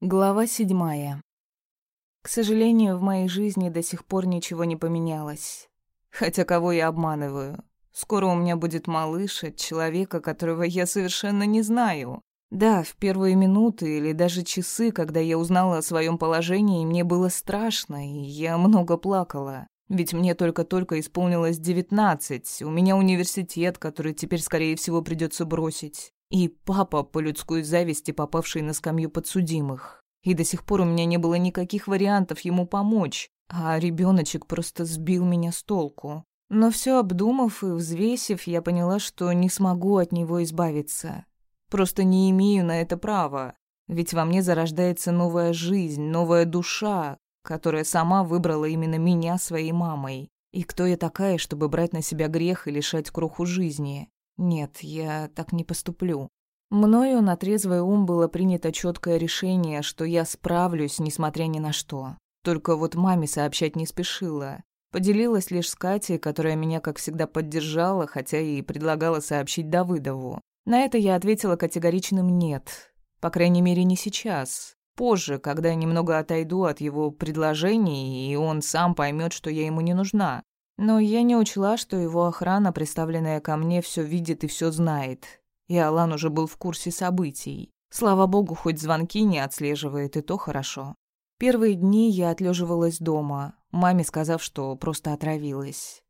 Глава седьмая. К сожалению, в моей жизни до сих пор ничего не поменялось. Хотя кого я обманываю? Скоро у меня будет малыш от человека, которого я совершенно не знаю. Да, в первые минуты или даже часы, когда я узнала о своем положении, мне было страшно, и я много плакала. Ведь мне только-только исполнилось девятнадцать, у меня университет, который теперь, скорее всего, придется бросить. И папа, по людской зависти попавший на скамью подсудимых. И до сих пор у меня не было никаких вариантов ему помочь, а ребеночек просто сбил меня с толку. Но все обдумав и взвесив, я поняла, что не смогу от него избавиться. Просто не имею на это права. Ведь во мне зарождается новая жизнь, новая душа, которая сама выбрала именно меня своей мамой. И кто я такая, чтобы брать на себя грех и лишать кроху жизни? Нет, я так не поступлю. Мною на трезвый ум было принято четкое решение, что я справлюсь, несмотря ни на что. Только вот маме сообщать не спешила. Поделилась лишь с Катей, которая меня, как всегда, поддержала, хотя и предлагала сообщить Давыдову. На это я ответила категоричным «нет». По крайней мере, не сейчас. Позже, когда я немного отойду от его предложений, и он сам поймет, что я ему не нужна. Но я не учла, что его охрана, представленная ко мне, все видит и все знает. И Алан уже был в курсе событий. Слава богу, хоть звонки не отслеживает, и то хорошо. Первые дни я отлеживалась дома, маме сказав, что просто отравилась.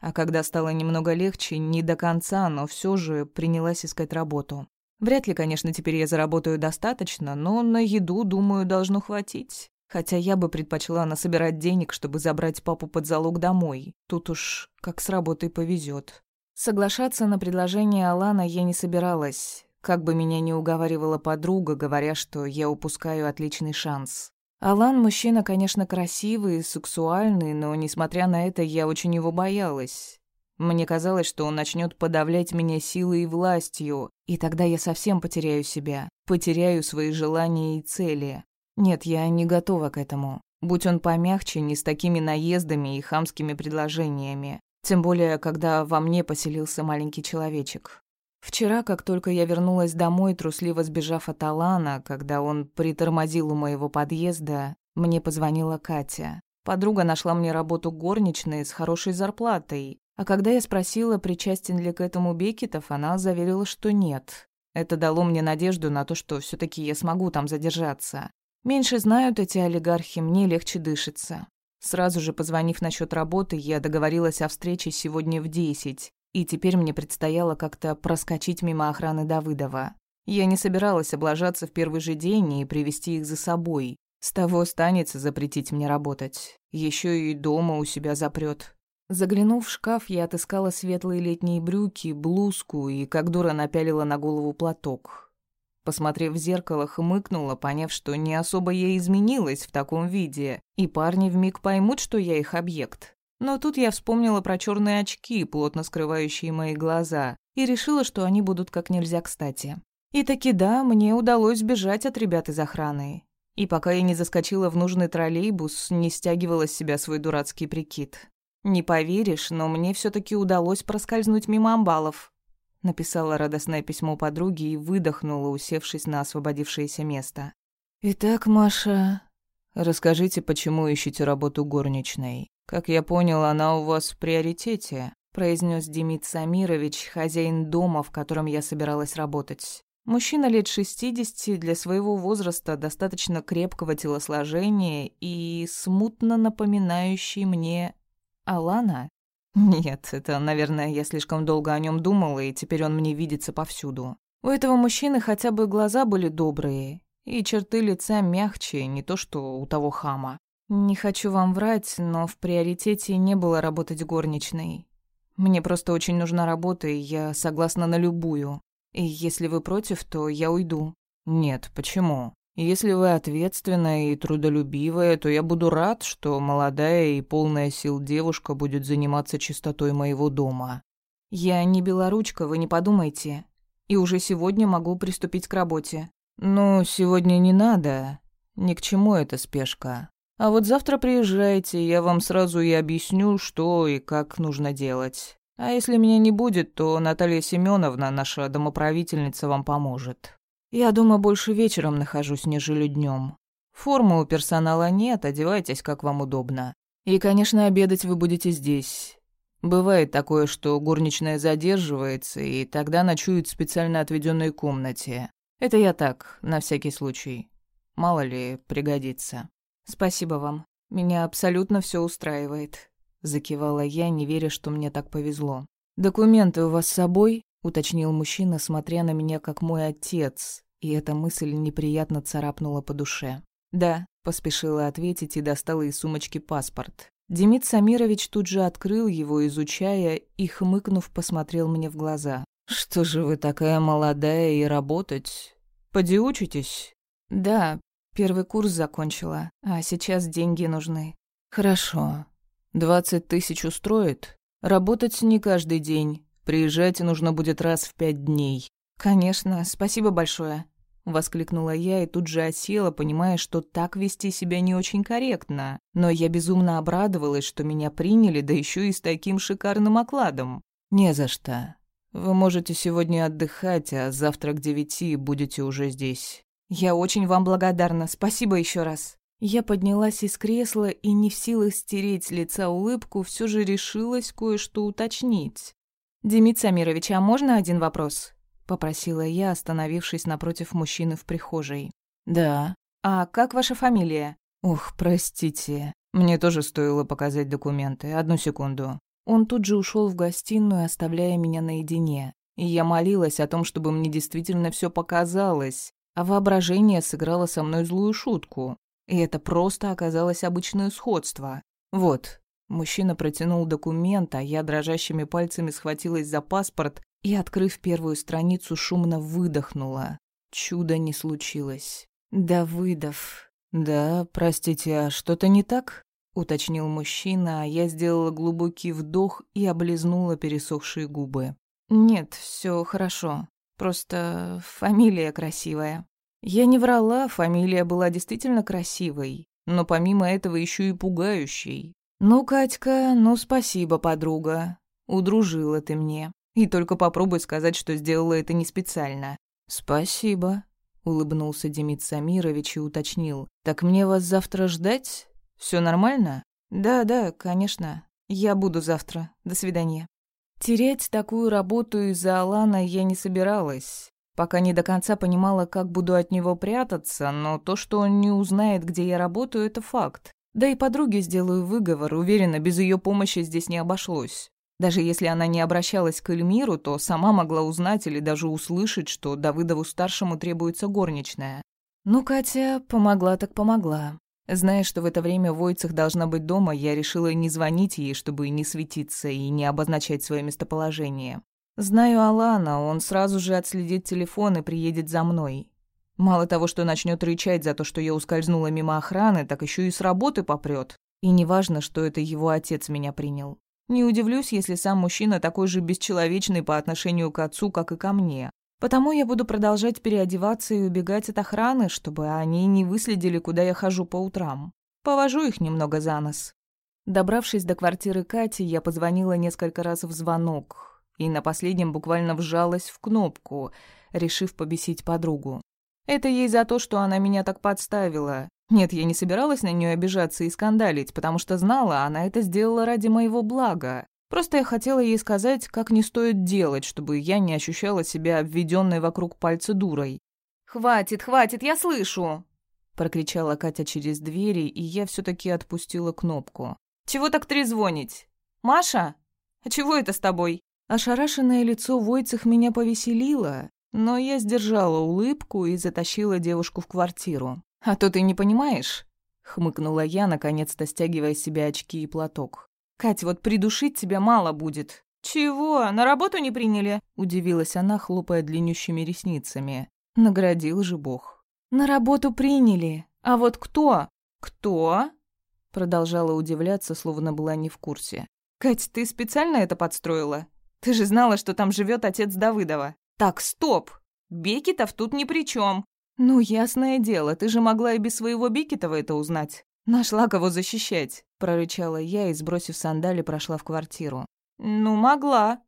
А когда стало немного легче, не до конца, но все же принялась искать работу. Вряд ли, конечно, теперь я заработаю достаточно, но на еду, думаю, должно хватить. Хотя я бы предпочла насобирать денег, чтобы забрать папу под залог домой. Тут уж как с работой повезет. Соглашаться на предложение Алана я не собиралась, как бы меня ни уговаривала подруга, говоря, что я упускаю отличный шанс. Алан мужчина, конечно, красивый и сексуальный, но, несмотря на это, я очень его боялась. Мне казалось, что он начнет подавлять меня силой и властью, и тогда я совсем потеряю себя, потеряю свои желания и цели. Нет, я не готова к этому. Будь он помягче, не с такими наездами и хамскими предложениями. Тем более, когда во мне поселился маленький человечек. Вчера, как только я вернулась домой, трусливо сбежав от Алана, когда он притормозил у моего подъезда, мне позвонила Катя. Подруга нашла мне работу горничной с хорошей зарплатой, а когда я спросила, причастен ли к этому Бекетов, она заверила, что нет. Это дало мне надежду на то, что все таки я смогу там задержаться. Меньше знают эти олигархи, мне легче дышится. Сразу же позвонив насчет работы, я договорилась о встрече сегодня в десять, и теперь мне предстояло как-то проскочить мимо охраны Давыдова. Я не собиралась облажаться в первый же день и привести их за собой. С того останется запретить мне работать. Еще и дома у себя запрет. Заглянув в шкаф, я отыскала светлые летние брюки, блузку и, как дура, напялила на голову платок. Посмотрев в зеркало, хмыкнула, поняв, что не особо я изменилась в таком виде, и парни вмиг поймут, что я их объект. Но тут я вспомнила про черные очки, плотно скрывающие мои глаза, и решила, что они будут как нельзя кстати. И таки да, мне удалось сбежать от ребят из охраны. И пока я не заскочила в нужный троллейбус, не стягивала с себя свой дурацкий прикид. Не поверишь, но мне все таки удалось проскользнуть мимо амбалов. Написала радостное письмо подруге и выдохнула, усевшись на освободившееся место. «Итак, Маша, расскажите, почему ищете работу горничной? Как я понял, она у вас в приоритете», произнес Демид Самирович, хозяин дома, в котором я собиралась работать. Мужчина лет шестидесяти, для своего возраста достаточно крепкого телосложения и смутно напоминающий мне Алана. Нет, это, наверное, я слишком долго о нем думала, и теперь он мне видится повсюду. У этого мужчины хотя бы глаза были добрые, и черты лица мягче, не то что у того хама. Не хочу вам врать, но в приоритете не было работать горничной. Мне просто очень нужна работа, и я согласна на любую. И если вы против, то я уйду. Нет, почему? Если вы ответственная и трудолюбивая, то я буду рад, что молодая и полная сил девушка будет заниматься чистотой моего дома. Я не белоручка, вы не подумайте. И уже сегодня могу приступить к работе. Ну, сегодня не надо. Ни к чему эта спешка. А вот завтра приезжайте, я вам сразу и объясню, что и как нужно делать. А если меня не будет, то Наталья Семеновна, наша домоправительница, вам поможет. Я дома больше вечером нахожусь, нежели днем. Формы у персонала нет, одевайтесь, как вам удобно. И, конечно, обедать вы будете здесь. Бывает такое, что горничная задерживается, и тогда ночует в специально отведенной комнате. Это я так, на всякий случай. Мало ли, пригодится. Спасибо вам. Меня абсолютно все устраивает. Закивала я, не веря, что мне так повезло. «Документы у вас с собой?» — уточнил мужчина, смотря на меня как мой отец, и эта мысль неприятно царапнула по душе. «Да», — поспешила ответить и достала из сумочки паспорт. Демид Самирович тут же открыл его, изучая, и, хмыкнув, посмотрел мне в глаза. «Что же вы такая молодая и работать? Поди учитесь?» «Да, первый курс закончила, а сейчас деньги нужны». «Хорошо. Двадцать тысяч устроит? Работать не каждый день. Приезжать нужно будет раз в пять дней». «Конечно, спасибо большое», Воскликнула я и тут же осела, понимая, что так вести себя не очень корректно. Но я безумно обрадовалась, что меня приняли, да еще и с таким шикарным окладом. «Не за что. Вы можете сегодня отдыхать, а завтра к девяти будете уже здесь». «Я очень вам благодарна. Спасибо еще раз». Я поднялась из кресла и, не в силах стереть с лица улыбку, все же решилась кое-что уточнить. «Демид Самирович, а можно один вопрос?» — попросила я, остановившись напротив мужчины в прихожей. «Да». «А как ваша фамилия?» «Ух, простите. Мне тоже стоило показать документы. Одну секунду». Он тут же ушел в гостиную, оставляя меня наедине. И я молилась о том, чтобы мне действительно все показалось, а воображение сыграло со мной злую шутку. И это просто оказалось обычное сходство. Вот. Мужчина протянул документ, а я дрожащими пальцами схватилась за паспорт и, открыв первую страницу, шумно выдохнула. Чудо не случилось. «Давыдов». «Да, простите, а что-то не так?» — уточнил мужчина, а я сделала глубокий вдох и облизнула пересохшие губы. «Нет, все хорошо. Просто фамилия красивая». Я не врала, фамилия была действительно красивой, но помимо этого еще и пугающей. «Ну, Катька, ну спасибо, подруга. Удружила ты мне. И только попробуй сказать, что сделала это не специально. Спасибо, улыбнулся Демид Самирович и уточнил. Так мне вас завтра ждать? Все нормально? Да, да, конечно. Я буду завтра. До свидания. Терять такую работу из-за Алана я не собиралась. Пока не до конца понимала, как буду от него прятаться, но то, что он не узнает, где я работаю, это факт. Да и подруге сделаю выговор, уверена, без ее помощи здесь не обошлось. Даже если она не обращалась к Эльмиру, то сама могла узнать или даже услышать, что Давыдову-старшему требуется горничная. Ну, Катя помогла так помогла. Зная, что в это время Войцех должна быть дома, я решила не звонить ей, чтобы не светиться и не обозначать свое местоположение. Знаю Алана, он сразу же отследит телефон и приедет за мной. Мало того, что начнет рычать за то, что я ускользнула мимо охраны, так еще и с работы попрет. И неважно, что это его отец меня принял. Не удивлюсь, если сам мужчина такой же бесчеловечный по отношению к отцу, как и ко мне. Потому я буду продолжать переодеваться и убегать от охраны, чтобы они не выследили, куда я хожу по утрам. Повожу их немного за нос. Добравшись до квартиры Кати, я позвонила несколько раз в звонок и на последнем буквально вжалась в кнопку, решив побесить подругу. Это ей за то, что она меня так подставила, нет, я не собиралась на нее обижаться и скандалить, потому что знала, она это сделала ради моего блага. Просто я хотела ей сказать, как не стоит делать, чтобы я не ощущала себя обведенной вокруг пальца дурой. «Хватит, хватит, я слышу!» Прокричала Катя через двери, и я все таки отпустила кнопку. «Чего так трезвонить? Маша? А чего это с тобой?» Ошарашенное лицо Войцех меня повеселило, но я сдержала улыбку и затащила девушку в квартиру. «А то ты не понимаешь?» — хмыкнула я, наконец-то стягивая с себя очки и платок. «Кать, вот придушить тебя мало будет». «Чего? На работу не приняли?» — удивилась она, хлопая длиннющими ресницами. Наградил же Бог. «На работу приняли. А вот кто?» «Кто?» — продолжала удивляться, словно была не в курсе. «Кать, ты специально это подстроила? Ты же знала, что там живет отец Давыдова. Так, стоп! Бекетов тут ни при чем. «Ну, ясное дело, ты же могла и без своего Бикетова это узнать. Нашла кого защищать», — прорычала я и, сбросив сандали, прошла в квартиру. «Ну, могла».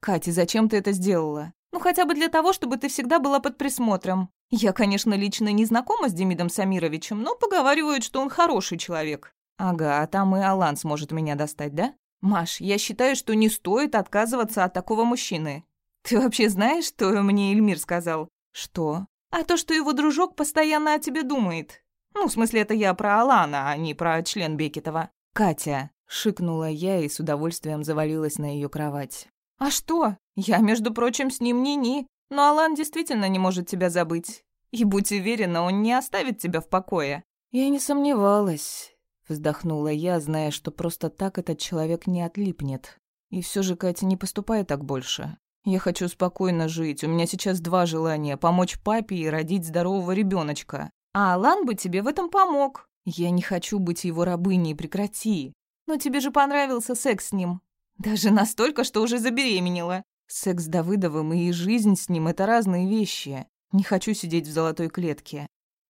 «Катя, зачем ты это сделала?» «Ну, хотя бы для того, чтобы ты всегда была под присмотром. Я, конечно, лично не знакома с Демидом Самировичем, но поговаривают, что он хороший человек. Ага, а там и Алан сможет меня достать, да? Маш, я считаю, что не стоит отказываться от такого мужчины. Ты вообще знаешь, что мне Эльмир сказал? Что? А то, что его дружок постоянно о тебе думает. Ну, в смысле, это я про Алана, а не про член Бекетова. Катя, шикнула я и с удовольствием завалилась на ее кровать. А что? Я, между прочим, с ним ни-ни. Но Алан действительно не может тебя забыть. И будь уверена, он не оставит тебя в покое. Я не сомневалась. Вздохнула я, зная, что просто так этот человек не отлипнет. И все же, Катя, не поступай так больше. Я хочу спокойно жить. У меня сейчас два желания: помочь папе и родить здорового ребеночка. А Алан бы тебе в этом помог. Я не хочу быть его рабыней, прекрати. Но тебе же понравился секс с ним. Даже настолько, что уже забеременела. Секс с Давыдовым и жизнь с ним — это разные вещи. Не хочу сидеть в золотой клетке.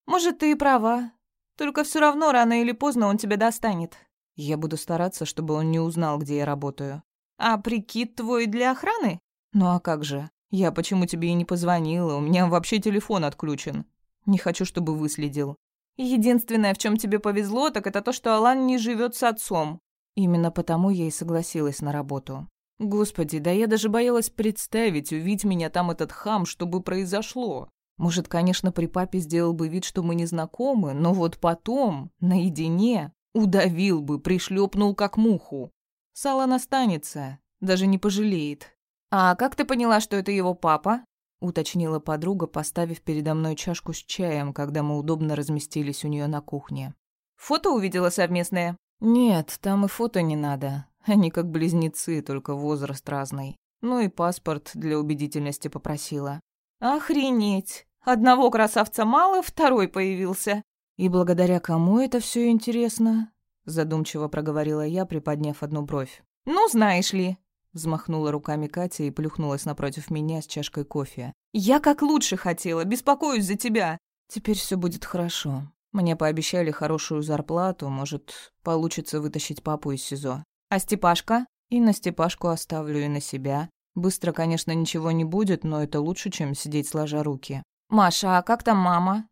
Может, ты и права. Только все равно рано или поздно он тебя достанет. Я буду стараться, чтобы он не узнал, где я работаю. А прикид твой для охраны? Ну а как же? Я почему тебе и не позвонила? У меня вообще телефон отключен. Не хочу, чтобы выследил. Единственное, в чем тебе повезло, так это то, что Алан не живет с отцом. Именно потому я и согласилась на работу. Господи, да я даже боялась представить, увидеть меня там этот хам, что бы произошло. Может, конечно, при папе сделал бы вид, что мы не знакомы, но вот потом, наедине, удавил бы, пришлепнул как муху. Сало настанется, даже не пожалеет. «А как ты поняла, что это его папа?» — уточнила подруга, поставив передо мной чашку с чаем, когда мы удобно разместились у нее на кухне. «Фото увидела совместное?» «Нет, там и фото не надо. Они как близнецы, только возраст разный. Ну и паспорт для убедительности попросила. Охренеть! Одного красавца мало, второй появился. И благодаря кому это все интересно? Задумчиво проговорила я, приподняв одну бровь. Ну, знаешь ли. Взмахнула руками Катя и плюхнулась напротив меня с чашкой кофе. «Я как лучше хотела, беспокоюсь за тебя!» «Теперь все будет хорошо. Мне пообещали хорошую зарплату, может, получится вытащить папу из СИЗО. А Степашка? И на Степашку оставлю, и на себя. Быстро, конечно, ничего не будет, но это лучше, чем сидеть сложа руки. «Маша, а как там мама?»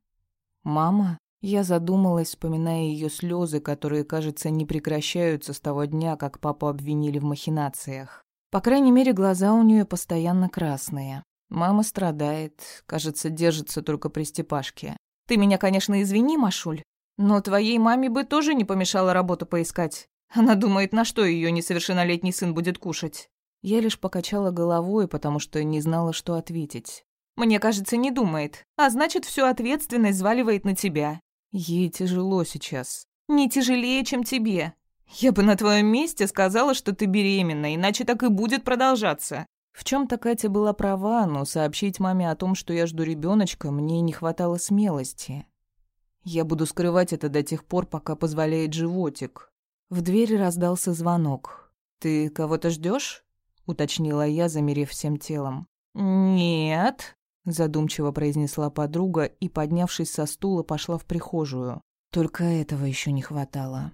«Мама?» Я задумалась, вспоминая ее слезы, которые, кажется, не прекращаются с того дня, как папу обвинили в махинациях. По крайней мере, глаза у нее постоянно красные. Мама страдает, кажется, держится только при Степашке. «Ты меня, конечно, извини, Машуль, но твоей маме бы тоже не помешало работу поискать. Она думает, на что ее несовершеннолетний сын будет кушать. Я лишь покачала головой, потому что не знала, что ответить. Мне кажется, не думает. А значит, всю ответственность взваливает на тебя. Ей тяжело сейчас. Не тяжелее, чем тебе. Я бы на твоем месте сказала, что ты беременна, иначе так и будет продолжаться. В чем-то Катя была права, но сообщить маме о том, что я жду ребеночка, мне не хватало смелости. Я буду скрывать это до тех пор, пока позволяет животик. В двери раздался звонок. «Ты кого-то ждешь? уточнила я, замерев всем телом. «Нет», — задумчиво произнесла подруга и, поднявшись со стула, пошла в прихожую. Только этого еще не хватало.